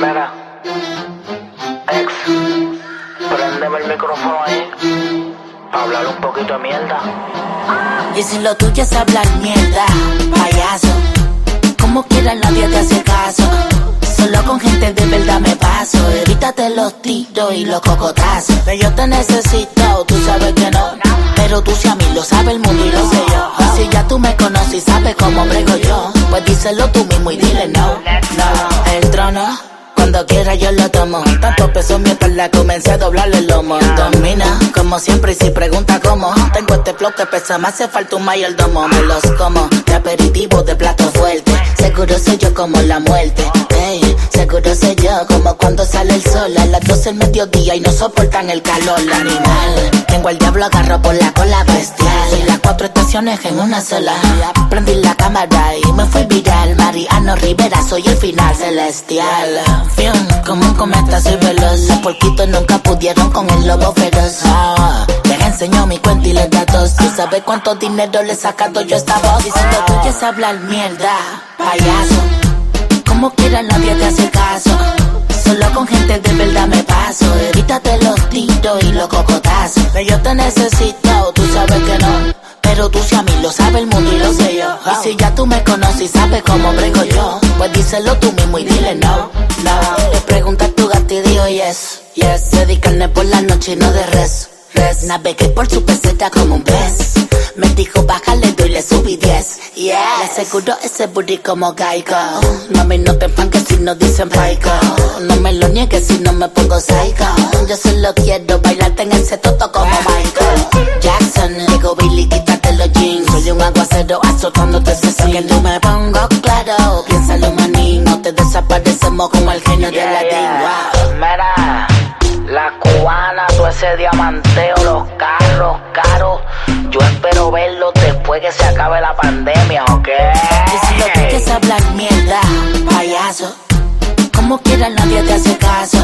Mira, ex, prendeme el micrófono ahí hablar un poquito de mierda. Y si lo tuyo es hablar mierda, payaso, como quiera nadie te hace caso. Solo con gente de verdad me paso. Evítate los tiros y los cocotazos. Que yo te necesito, tú sabes que no. Pero tú si a mí lo sabe el mundo y lo sé yo. Si ya tú me conoces y sabes cómo brego yo, pues díselo tú mismo y dile no. No, el trono. Cuando quiera yo lo tomo. Tanto peso mi espalda, comencé a doblarle el lomo. Domina, como siempre, y si pregunta cómo. Tengo este flow que pesa, me hace falta un mayordomo. Me los como de aperitivo, de plato fuerte. Seguro soy yo como la muerte. Ey, seguro soy yo como cuando sale el sol a las 12 del mediodía y no soportan el calor. Animal, tengo el diablo agarro por la cola bestial. Soy las cuatro estaciones en una sola. Prendí la cámara y me fui viral. Mariano Rivera, soy el final celestial. Fium, como un cometa soy veloz. Los porquitos nunca pudieron con el lobo feroz. Ah, les enseño mi cuenta y les datos. ¿Tú sabes cuánto dinero le he sacado yo a esta voz? Y si lo tuyo es hablar mierda, payaso. Como quiera nadie te hace caso. Solo con gente de verdad me paso. Evítate los tiros y los cocotazos. Que yo te necesito, tú sabes que no. Pero tú si a mí lo sabe el mundo y lo sé yo. Y si ya tú me conoces y sabes cómo brego yo, pues díselo tú mismo y dile no. No, le pregunta a tu gato y digo yes. Yes, dedicarme por la noche y no de res. Res, navegué por su peseta como un pez. Me dijo bájale y le subí 10. Yeah, le aseguro ese booty como Geico. Mami, no te enfanques si no dicen paico. No me lo niegues si no me pongo psycho. Yo solo quiero un aguacero azotándote ese que no me pongo claro. Piénsalo, manín. No te desaparecemos como el genio de la Wow. Mira, la cubana, todo ese diamanteo, los carros caros. Yo espero verlo después que se acabe la pandemia, ¿ok? Y si lo que quieres hablar mierda, payaso. Como quiera nadie te hace caso.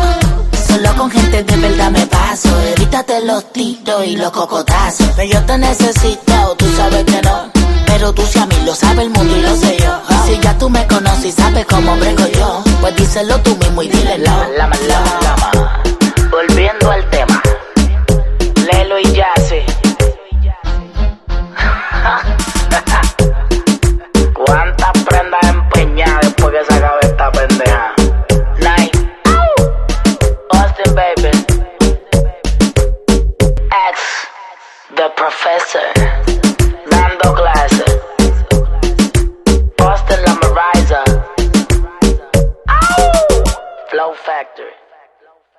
Verdad me paso. Evítate los tiros y los cocotazos. Que yo te necesito, tú sabes que no. Pero tú si a mí lo sabe el mundo y lo sé yo. Si ya tú me conoces y sabes cómo brego yo, pues díselo tú mismo y dile no. Lama, lama, lama. Volviendo The Professor. Dando clase.